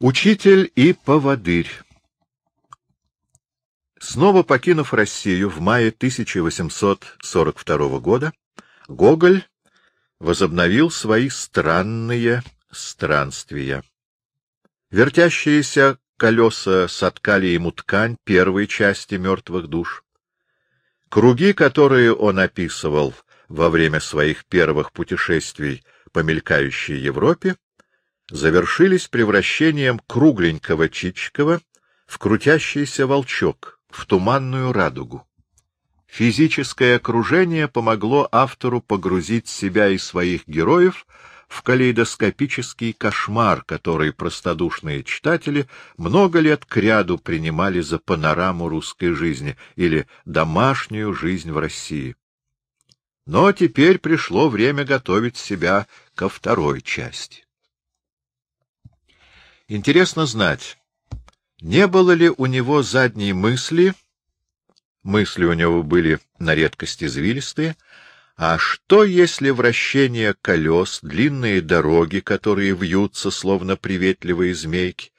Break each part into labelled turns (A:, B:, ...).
A: Учитель и поводырь Снова покинув Россию в мае 1842 года, Гоголь возобновил свои странные странствия. Вертящиеся колеса соткали ему ткань первой части «Мертвых душ». Круги, которые он описывал во время своих первых путешествий по мелькающей Европе, завершились превращением кругленького Чичикова в крутящийся волчок, в туманную радугу. Физическое окружение помогло автору погрузить себя и своих героев в калейдоскопический кошмар, который простодушные читатели много лет кряду принимали за панораму русской жизни или домашнюю жизнь в России. Но теперь пришло время готовить себя ко второй части. Интересно знать, не было ли у него задней мысли, мысли у него были на редкость извилистые, а что, если вращение колес, длинные дороги, которые вьются, словно приветливые змейки,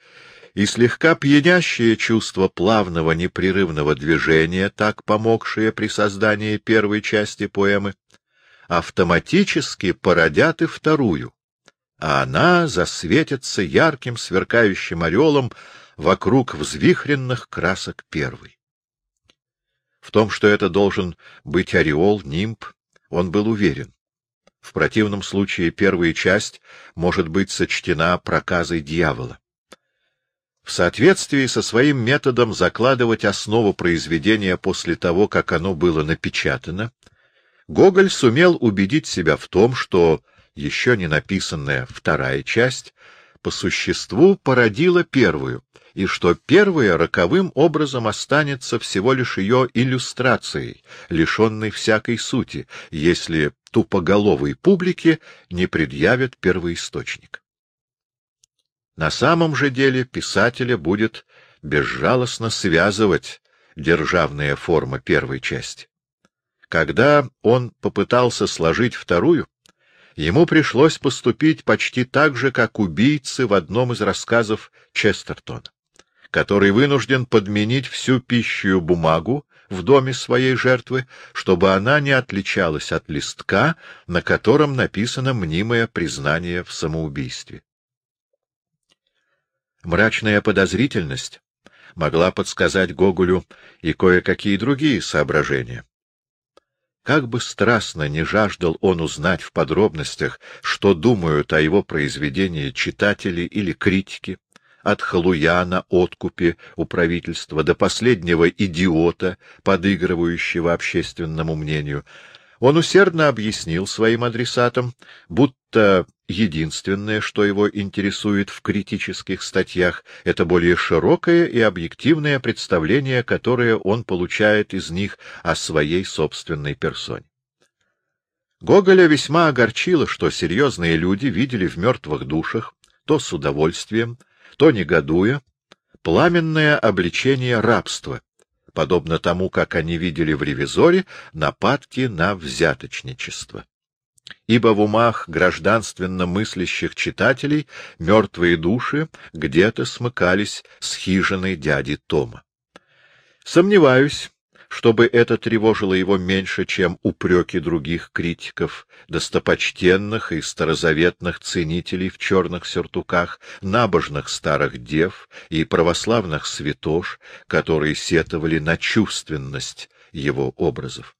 A: и слегка пьянящее чувство плавного непрерывного движения, так помогшее при создании первой части поэмы, автоматически породят и вторую, а она засветится ярким сверкающим орелом вокруг взвихренных красок первой. В том, что это должен быть ореол, нимб, он был уверен. В противном случае первая часть может быть сочтена проказой дьявола. В соответствии со своим методом закладывать основу произведения после того, как оно было напечатано, Гоголь сумел убедить себя в том, что еще не написанная вторая часть по существу породила первую, и что первая роковым образом останется всего лишь ее иллюстрацией, лишенной всякой сути, если тупоголовой публике не предъявят первоисточник. На самом же деле писателя будет безжалостно связывать державная форма первой части. Когда он попытался сложить вторую, ему пришлось поступить почти так же, как убийцы в одном из рассказов Честертона который вынужден подменить всю пищу бумагу в доме своей жертвы, чтобы она не отличалась от листка, на котором написано мнимое признание в самоубийстве. Мрачная подозрительность могла подсказать Гоголю и кое-какие другие соображения. Как бы страстно не жаждал он узнать в подробностях, что думают о его произведении читатели или критики, от халуя на откупе у правительства до последнего идиота, подыгрывающего общественному мнению, он усердно объяснил своим адресатам, будто единственное, что его интересует в критических статьях, это более широкое и объективное представление, которое он получает из них о своей собственной персоне. Гоголя весьма огорчило, что серьезные люди видели в мертвых душах то с удовольствием, то негодуя, пламенное обличение рабства, подобно тому, как они видели в ревизоре нападки на взяточничество. Ибо в умах гражданственно мыслящих читателей мертвые души где-то смыкались с хижиной дяди Тома. Сомневаюсь, чтобы это тревожило его меньше, чем упреки других критиков, достопочтенных и старозаветных ценителей в черных сюртуках, набожных старых дев и православных святош, которые сетовали на чувственность его образов.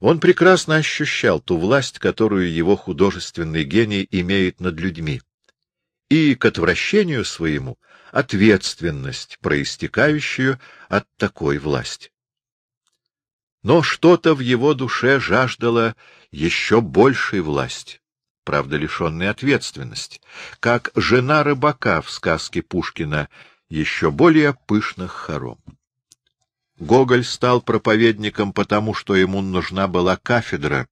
A: Он прекрасно ощущал ту власть, которую его художественный гений имеет над людьми, и к отвращению своему ответственность, проистекающую от такой власти. Но что-то в его душе жаждало еще большей власти, правда, лишенной ответственности, как жена рыбака в сказке Пушкина еще более пышных хором. Гоголь стал проповедником потому, что ему нужна была кафедра,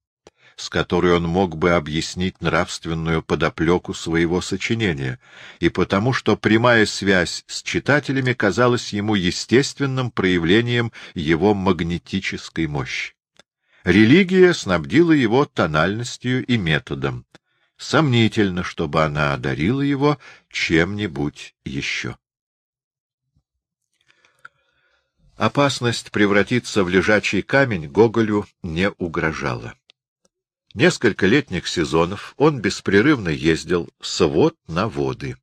A: с которой он мог бы объяснить нравственную подоплеку своего сочинения, и потому что прямая связь с читателями казалась ему естественным проявлением его магнетической мощи. Религия снабдила его тональностью и методом. сомнительно, чтобы она одарила его чем-нибудь еще. Опасность превратиться в лежачий камень Гоголю не угрожала. Несколько летних сезонов он беспрерывно ездил с вод на воды.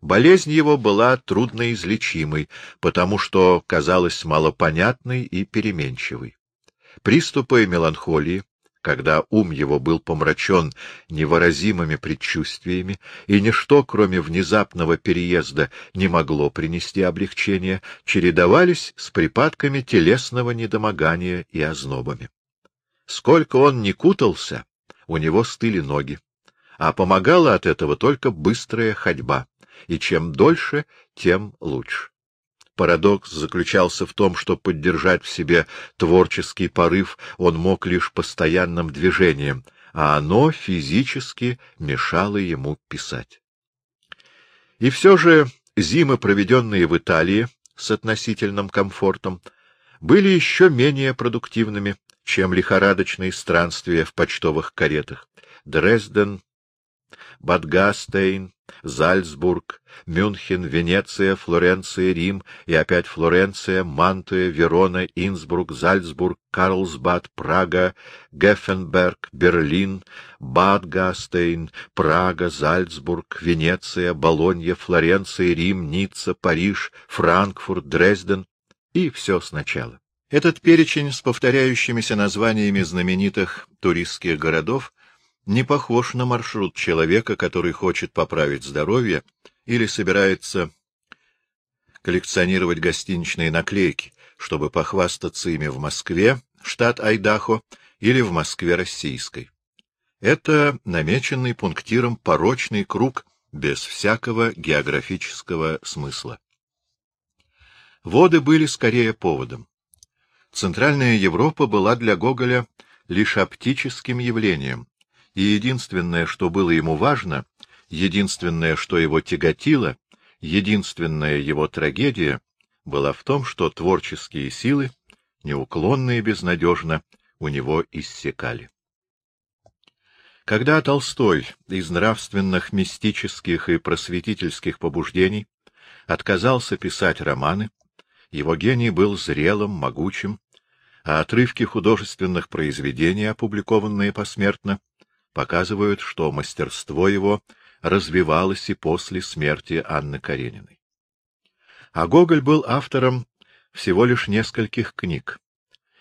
A: Болезнь его была трудноизлечимой, потому что казалась малопонятной и переменчивой. Приступы меланхолии, когда ум его был помрачен невыразимыми предчувствиями, и ничто, кроме внезапного переезда, не могло принести облегчения, чередовались с припадками телесного недомогания и ознобами. Сколько он не кутался, у него стыли ноги, а помогала от этого только быстрая ходьба и чем дольше, тем лучше. Парадокс заключался в том, что поддержать в себе творческий порыв он мог лишь постоянным движением, а оно физически мешало ему писать. И все же зимы, проведенные в Италии с относительным комфортом, были еще менее продуктивными, чем лихорадочные странствия в почтовых каретах. Дрезден, Бадгастейн, Зальцбург, Мюнхен, Венеция, Флоренция, Рим и опять Флоренция, Мантуя, Верона, Инсбрук, Зальцбург, Карлсбад, Прага, Геффенберг, Берлин, Бадгастейн, Прага, Зальцбург, Венеция, Болонья, Флоренция, Рим, Ницца, Париж, Франкфурт, Дрезден и все сначала. Этот перечень с повторяющимися названиями знаменитых туристских городов не похож на маршрут человека, который хочет поправить здоровье или собирается коллекционировать гостиничные наклейки, чтобы похвастаться ими в Москве, штат Айдахо, или в Москве российской. Это намеченный пунктиром порочный круг без всякого географического смысла. Воды были скорее поводом. Центральная Европа была для Гоголя лишь оптическим явлением, и единственное, что было ему важно, единственное, что его тяготило, единственная его трагедия была в том, что творческие силы, неуклонно и безнадежно, у него иссякали. Когда Толстой из нравственных, мистических и просветительских побуждений отказался писать романы, его гений был зрелым, могучим, а отрывки художественных произведений, опубликованные посмертно, показывают, что мастерство его развивалось и после смерти Анны Карениной. А Гоголь был автором всего лишь нескольких книг,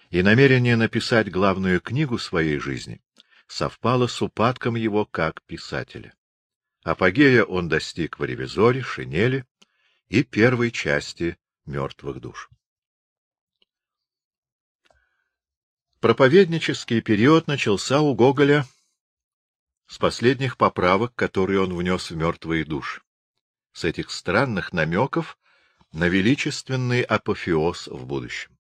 A: и намерение написать главную книгу своей жизни совпало с упадком его как писателя. Апогея он достиг в «Ревизоре», «Шинели» и первой части «Мертвых душ». Проповеднический период начался у Гоголя с последних поправок, которые он внес в мертвые души, с этих странных намеков на величественный апофеоз в будущем.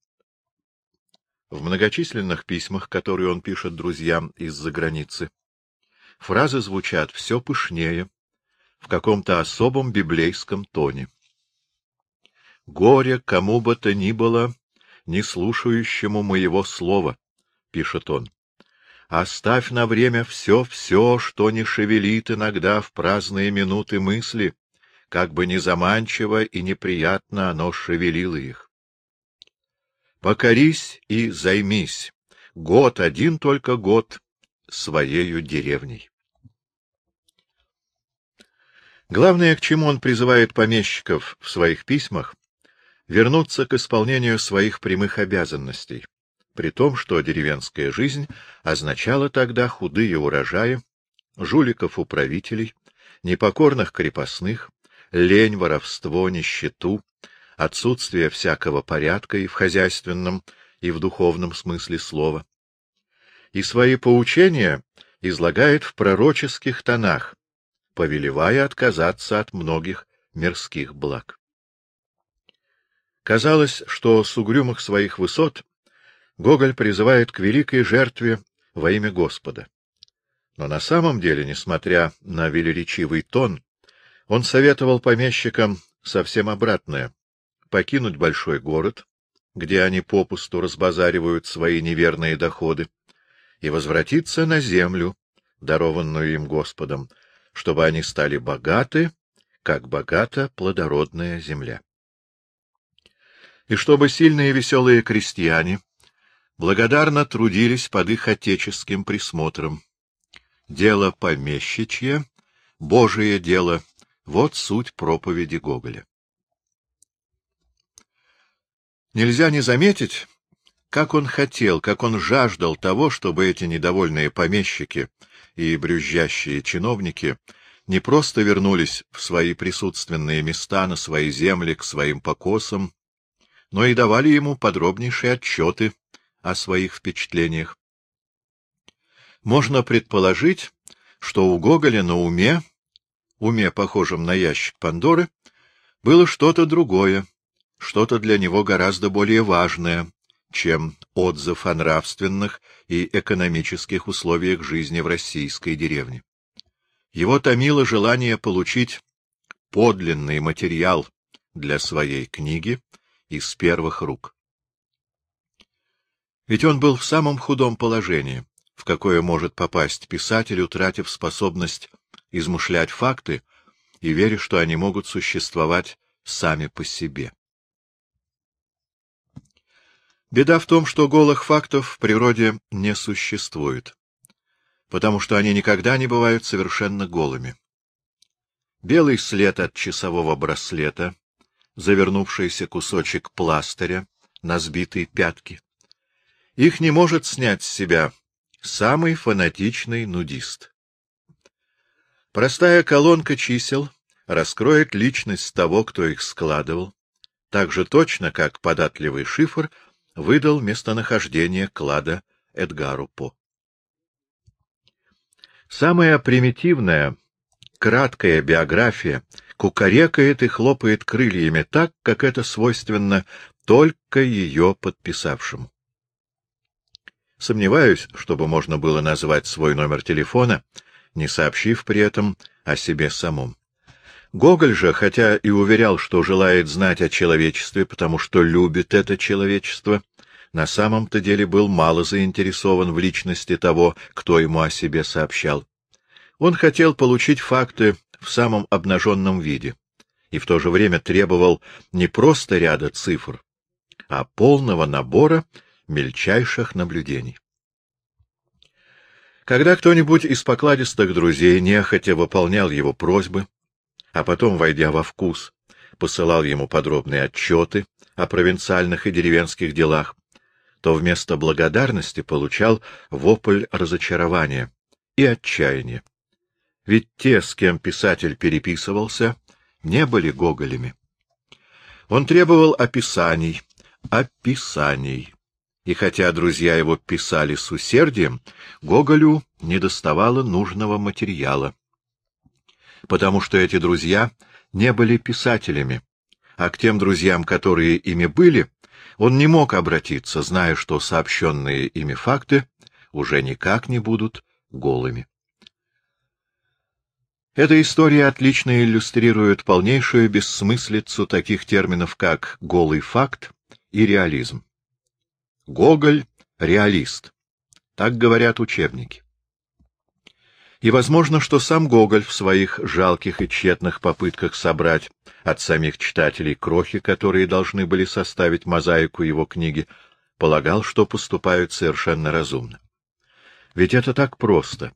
A: В многочисленных письмах, которые он пишет друзьям из-за границы, фразы звучат все пышнее, в каком-то особом библейском тоне. «Горе кому бы то ни было, не слушающему моего слова», — пишет он. Оставь на время все-все, что не шевелит иногда в праздные минуты мысли, как бы незаманчиво и неприятно оно шевелило их. Покорись и займись, год, один только год, своею деревней. Главное, к чему он призывает помещиков в своих письмах, вернуться к исполнению своих прямых обязанностей, при том, что деревенская жизнь означала тогда худые урожаи, жуликов-управителей, непокорных крепостных, лень, воровство, нищету, отсутствие всякого порядка и в хозяйственном, и в духовном смысле слова. И свои поучения излагает в пророческих тонах, повелевая отказаться от многих мирских благ. Казалось, что с угрюмых своих высот Гоголь призывает к великой жертве во имя Господа. Но на самом деле, несмотря на велеречивый тон, он советовал помещикам совсем обратное — покинуть большой город, где они попусту разбазаривают свои неверные доходы, и возвратиться на землю, дарованную им Господом, чтобы они стали богаты, как богата плодородная земля. И чтобы сильные веселые крестьяне благодарно трудились под их отеческим присмотром. Дело помещичье, Божие дело — вот суть проповеди Гоголя. Нельзя не заметить, как он хотел, как он жаждал того, чтобы эти недовольные помещики и брюзжащие чиновники не просто вернулись в свои присутственные места, на свои земли, к своим покосам, но и давали ему подробнейшие отчеты о своих впечатлениях. Можно предположить, что у Гоголя на уме, уме, похожем на ящик Пандоры, было что-то другое, что-то для него гораздо более важное, чем отзыв о нравственных и экономических условиях жизни в российской деревне. Его томило желание получить подлинный материал для своей книги из первых рук. Ведь он был в самом худом положении, в какое может попасть писатель, утратив способность измышлять факты и веря, что они могут существовать сами по себе. Беда в том, что голых фактов в природе не существует, потому что они никогда не бывают совершенно голыми. Белый след от часового браслета, завернувшийся кусочек пластыря на сбитой пятке. Их не может снять с себя самый фанатичный нудист. Простая колонка чисел раскроет личность того, кто их складывал, так же точно, как податливый шифр — выдал местонахождение клада Эдгару По. Самая примитивная, краткая биография кукарекает и хлопает крыльями так, как это свойственно только ее подписавшему. Сомневаюсь, чтобы можно было назвать свой номер телефона, не сообщив при этом о себе самом. Гоголь же, хотя и уверял, что желает знать о человечестве, потому что любит это человечество, на самом-то деле был мало заинтересован в личности того, кто ему о себе сообщал. Он хотел получить факты в самом обнаженном виде и в то же время требовал не просто ряда цифр, а полного набора мельчайших наблюдений. Когда кто-нибудь из покладистых друзей нехотя выполнял его просьбы, а потом, войдя во вкус, посылал ему подробные отчеты о провинциальных и деревенских делах, то вместо благодарности получал вопль разочарования и отчаяния. Ведь те, с кем писатель переписывался, не были гоголями. Он требовал описаний, описаний. И хотя друзья его писали с усердием, Гоголю недоставало нужного материала потому что эти друзья не были писателями, а к тем друзьям, которые ими были, он не мог обратиться, зная, что сообщенные ими факты уже никак не будут голыми. Эта история отлично иллюстрирует полнейшую бессмыслицу таких терминов, как «голый факт» и «реализм». Гоголь — реалист. Так говорят учебники. И возможно, что сам Гоголь в своих жалких и тщетных попытках собрать от самих читателей крохи, которые должны были составить мозаику его книги, полагал, что поступают совершенно разумно. Ведь это так просто.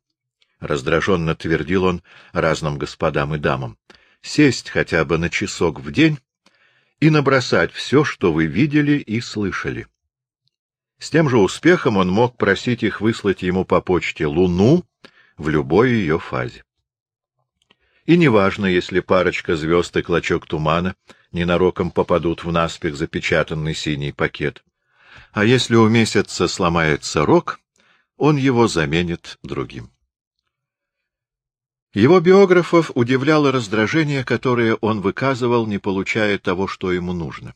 A: Раздраженно твердил он разным господам и дамам. Сесть хотя бы на часок в день и набросать все, что вы видели и слышали. С тем же успехом он мог просить их выслать ему по почте луну в любой ее фазе. И неважно, если парочка звезд и клочок тумана ненароком попадут в наспех запечатанный синий пакет. А если у месяца сломается рог, он его заменит другим. Его биографов удивляло раздражение, которое он выказывал, не получая того, что ему нужно.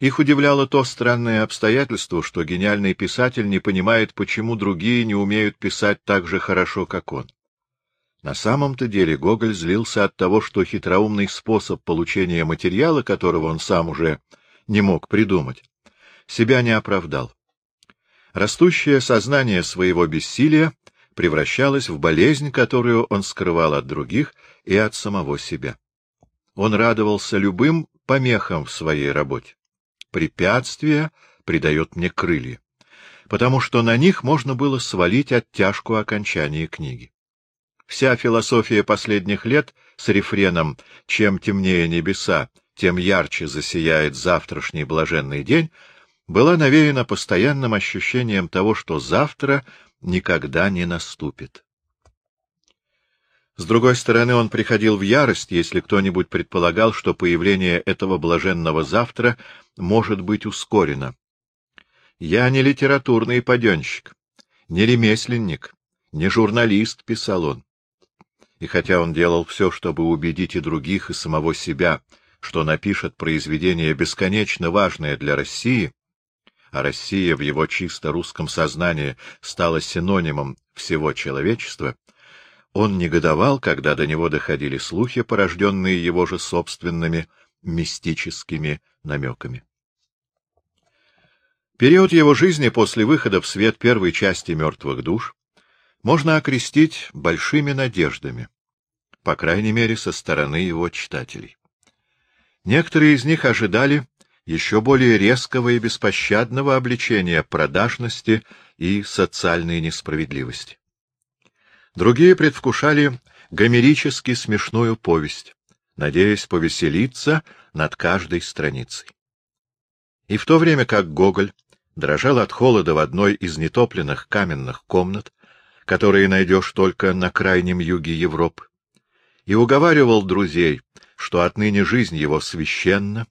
A: Их удивляло то странное обстоятельство, что гениальный писатель не понимает, почему другие не умеют писать так же хорошо, как он. На самом-то деле Гоголь злился от того, что хитроумный способ получения материала, которого он сам уже не мог придумать, себя не оправдал. Растущее сознание своего бессилия превращалась в болезнь, которую он скрывал от других и от самого себя. Он радовался любым помехам в своей работе. Препятствие придает мне крылья, потому что на них можно было свалить оттяжку окончания книги. Вся философия последних лет с рефреном «Чем темнее небеса, тем ярче засияет завтрашний блаженный день» была навеяна постоянным ощущением того, что завтра никогда не наступит. С другой стороны, он приходил в ярость, если кто-нибудь предполагал, что появление этого блаженного завтра может быть ускорено. «Я не литературный паденщик, не ремесленник, не журналист», — писал он и хотя он делал все, чтобы убедить и других, и самого себя, что напишет произведение бесконечно важное для России, а Россия в его чисто русском сознании стала синонимом всего человечества, он негодовал, когда до него доходили слухи, порожденные его же собственными мистическими намеками. Период его жизни после выхода в свет первой части «Мертвых душ» можно окрестить большими надеждами, по крайней мере, со стороны его читателей. Некоторые из них ожидали еще более резкого и беспощадного обличения продажности и социальной несправедливости. Другие предвкушали гомерически смешную повесть, надеясь повеселиться над каждой страницей. И в то время как Гоголь дрожал от холода в одной из нетопленных каменных комнат, которые найдешь только на крайнем юге Европы, и уговаривал друзей, что отныне жизнь его священна,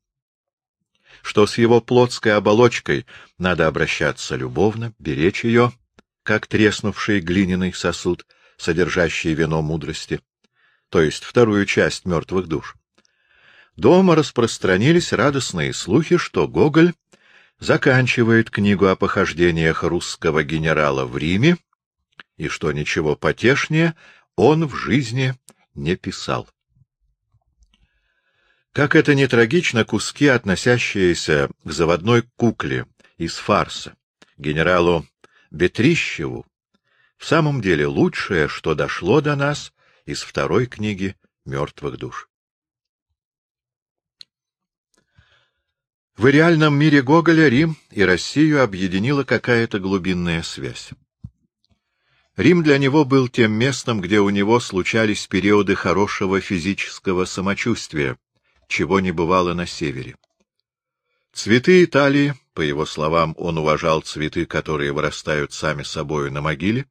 A: что с его плотской оболочкой надо обращаться любовно, беречь ее, как треснувший глиняный сосуд, содержащий вино мудрости, то есть вторую часть мертвых душ. Дома распространились радостные слухи, что Гоголь заканчивает книгу о похождениях русского генерала в Риме, и что ничего потешнее он в жизни не писал. Как это не трагично, куски, относящиеся к заводной кукле из фарса, генералу Бетрищеву, в самом деле лучшее, что дошло до нас из второй книги «Мертвых душ». В реальном мире Гоголя Рим и Россию объединила какая-то глубинная связь. Рим для него был тем местом, где у него случались периоды хорошего физического самочувствия, чего не бывало на севере. Цветы Италии, по его словам, он уважал цветы, которые вырастают сами собою на могиле,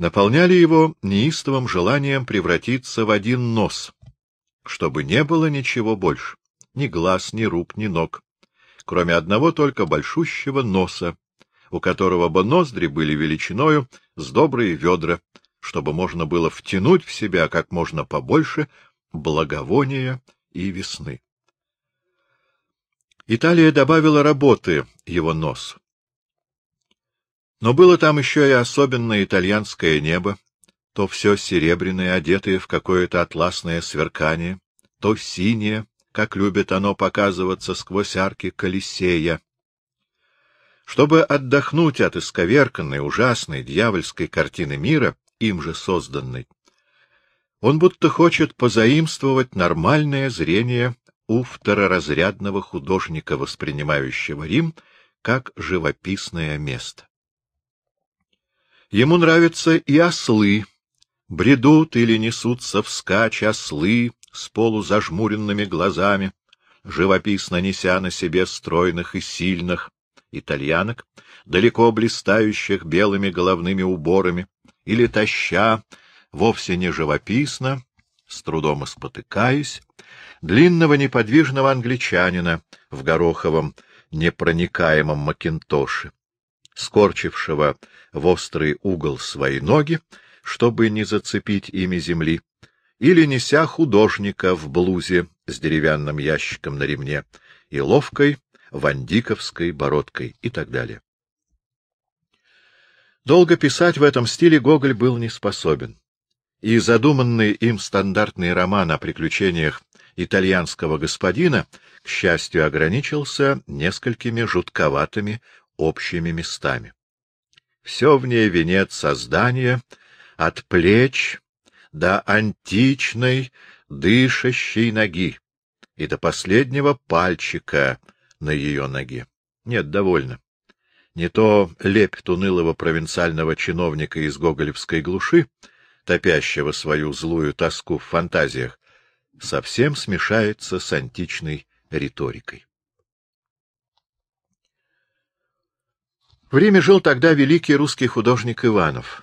A: наполняли его неистовым желанием превратиться в один нос, чтобы не было ничего больше, ни глаз, ни рук, ни ног, кроме одного только большущего носа, у которого бы ноздри были величиною с добрые ведра, чтобы можно было втянуть в себя как можно побольше благовония и весны. Италия добавила работы его нос. Но было там еще и особенное итальянское небо, то все серебряное, одетое в какое-то атласное сверкание, то синее, как любит оно показываться сквозь арки Колисея, чтобы отдохнуть от исковерканной, ужасной, дьявольской картины мира, им же созданной, он будто хочет позаимствовать нормальное зрение у второразрядного художника, воспринимающего Рим как живописное место. Ему нравятся и ослы, бредут или несутся вскачь ослы с полузажмуренными глазами, живописно неся на себе стройных и сильных, итальянок, далеко блистающих белыми головными уборами, или таща, вовсе не живописно, с трудом спотыкаясь, длинного неподвижного англичанина в гороховом непроникаемом макинтоше, скорчившего в острый угол свои ноги, чтобы не зацепить ими земли, или неся художника в блузе с деревянным ящиком на ремне и ловкой вандиковской бородкой и так далее. Долго писать в этом стиле Гоголь был не способен, и задуманный им стандартный роман о приключениях итальянского господина, к счастью, ограничился несколькими жутковатыми общими местами. Все в ней венец создания от плеч до античной дышащей ноги и до последнего пальчика на ее ноге. Нет, довольно. Не то лепет унылого провинциального чиновника из гоголевской глуши, топящего свою злую тоску в фантазиях, совсем смешается с античной риторикой. В Риме жил тогда великий русский художник Иванов.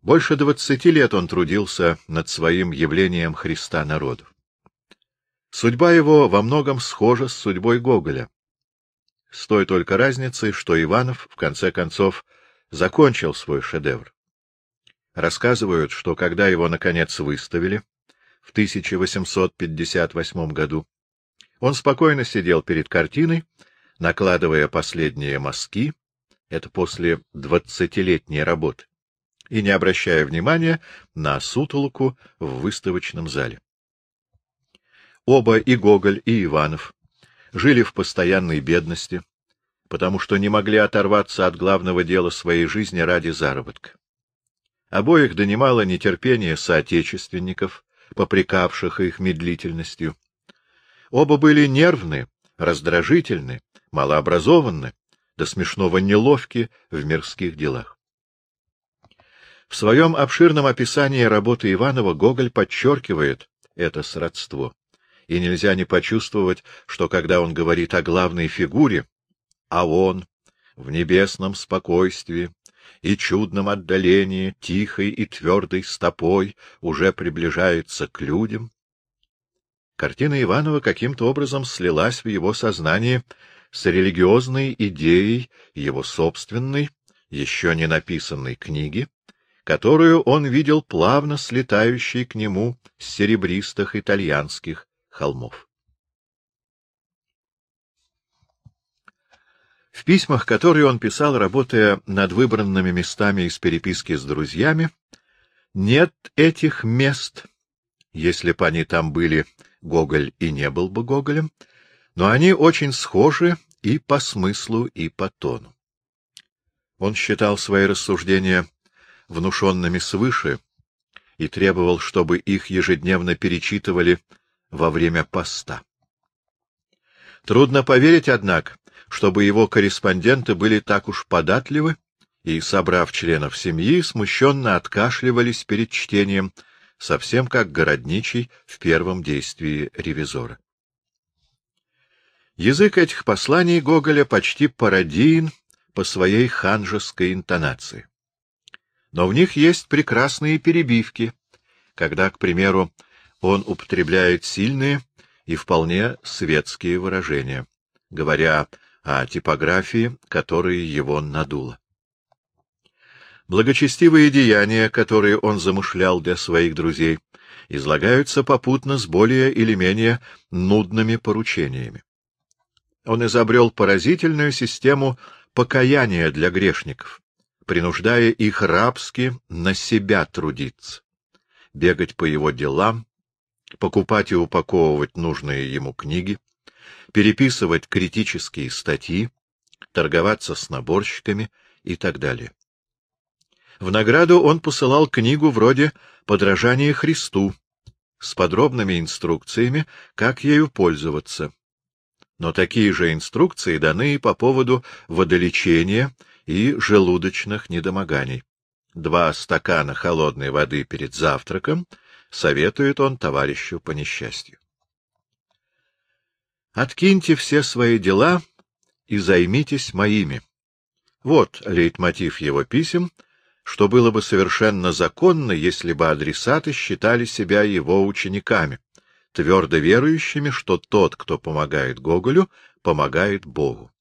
A: Больше двадцати лет он трудился над своим явлением Христа народу. Судьба его во многом схожа с судьбой Гоголя. С той только разницей, что Иванов, в конце концов, закончил свой шедевр. Рассказывают, что когда его, наконец, выставили, в 1858 году, он спокойно сидел перед картиной, накладывая последние мазки, это после двадцатилетней работы, и не обращая внимания на сутолоку в выставочном зале. Оба, и Гоголь, и Иванов, жили в постоянной бедности, потому что не могли оторваться от главного дела своей жизни ради заработка. Обоих донимало нетерпение соотечественников, попрекавших их медлительностью. Оба были нервны, раздражительны, малообразованы, до смешного неловки в мирских делах. В своем обширном описании работы Иванова Гоголь подчеркивает это сродство, и нельзя не почувствовать, что когда он говорит о главной фигуре, а он в небесном спокойствии и чудном отдалении, тихой и твердой стопой уже приближается к людям, картина Иванова каким-то образом слилась в его сознании с религиозной идеей его собственной, еще не написанной книги, которую он видел плавно слетающей к нему с серебристых итальянских холмов. В письмах, которые он писал, работая над выбранными местами из переписки с друзьями, нет этих мест, если бы они там были, Гоголь и не был бы Гоголем, но они очень схожи и по смыслу, и по тону. Он считал свои рассуждения внушенными свыше и требовал, чтобы их ежедневно перечитывали во время поста. Трудно поверить, однако, чтобы его корреспонденты были так уж податливы и, собрав членов семьи, смущенно откашливались перед чтением, совсем как городничий в первом действии ревизора. Язык этих посланий Гоголя почти пародиен по своей ханжеской интонации. Но в них есть прекрасные перебивки, когда, к примеру, он употребляет сильные и вполне светские выражения, говоря о типографии, которая его надула. Благочестивые деяния, которые он замышлял для своих друзей, излагаются попутно с более или менее нудными поручениями. Он изобрел поразительную систему покаяния для грешников, принуждая их рабски на себя трудиться, бегать по его делам, покупать и упаковывать нужные ему книги, переписывать критические статьи, торговаться с наборщиками и так далее. В награду он посылал книгу вроде «Подражание Христу» с подробными инструкциями, как ею пользоваться. Но такие же инструкции даны и по поводу водолечения и желудочных недомоганий. Два стакана холодной воды перед завтраком советует он товарищу по несчастью. Откиньте все свои дела и займитесь моими. Вот лейтмотив его писем, что было бы совершенно законно, если бы адресаты считали себя его учениками, твердо верующими, что тот, кто помогает Гоголю, помогает Богу.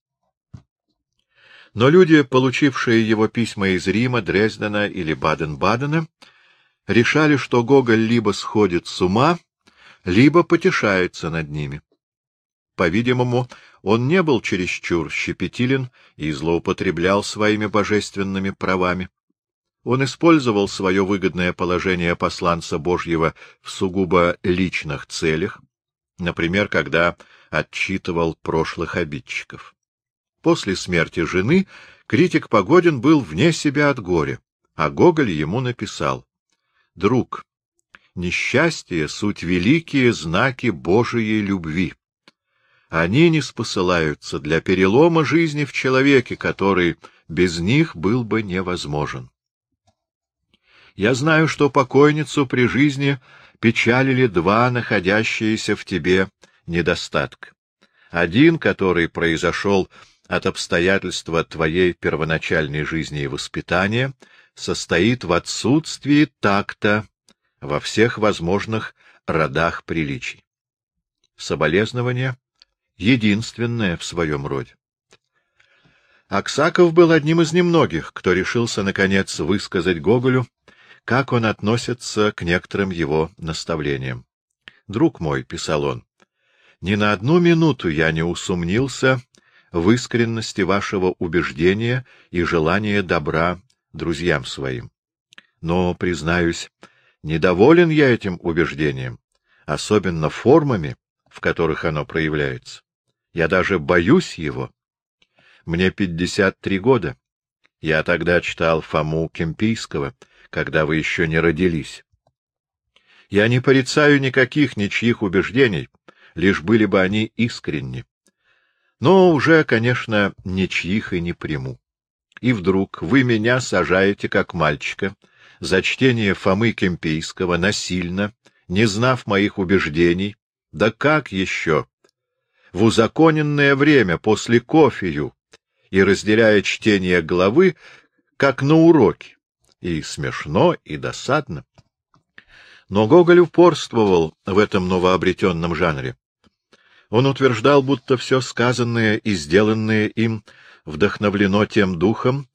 A: Но люди, получившие его письма из Рима, Дрездена или Баден-Бадена, решали, что Гоголь либо сходит с ума, либо потешается над ними. По-видимому, он не был чересчур щепетилен и злоупотреблял своими божественными правами. Он использовал свое выгодное положение посланца Божьего в сугубо личных целях, например, когда отчитывал прошлых обидчиков. После смерти жены критик Погодин был вне себя от горя, а Гоголь ему написал «Друг, несчастье — суть великие знаки Божией любви. Они не спосылаются для перелома жизни в человеке, который без них был бы невозможен. Я знаю, что покойницу при жизни печалили два находящиеся в тебе недостатка. Один, который произошел от обстоятельства твоей первоначальной жизни и воспитания, состоит в отсутствии такта во всех возможных родах приличий. Соболезнование — единственное в своем роде. Аксаков был одним из немногих, кто решился, наконец, высказать Гоголю как он относится к некоторым его наставлениям. «Друг мой», — писал он, — «ни на одну минуту я не усомнился в искренности вашего убеждения и желания добра друзьям своим. Но, признаюсь, недоволен я этим убеждением, особенно формами, в которых оно проявляется. Я даже боюсь его. Мне пятьдесят три года. Я тогда читал Фому Кемпийского — когда вы еще не родились. Я не порицаю никаких ничьих убеждений, лишь были бы они искренни. Но уже, конечно, ничьих и не приму. И вдруг вы меня сажаете, как мальчика, за чтение Фомы Кемпийского насильно, не знав моих убеждений. Да как еще? В узаконенное время после кофею и разделяя чтение главы, как на уроке и смешно, и досадно. Но Гоголь упорствовал в этом новообретенном жанре. Он утверждал, будто все сказанное и сделанное им вдохновлено тем духом,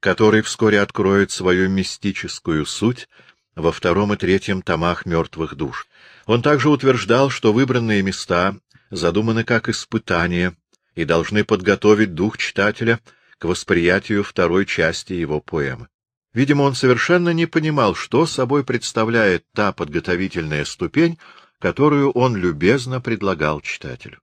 A: который вскоре откроет свою мистическую суть во втором и третьем томах «Мертвых душ». Он также утверждал, что выбранные места задуманы как испытание и должны подготовить дух читателя к восприятию второй части его поэмы. Видимо, он совершенно не понимал, что собой представляет та подготовительная ступень, которую он любезно предлагал читателю.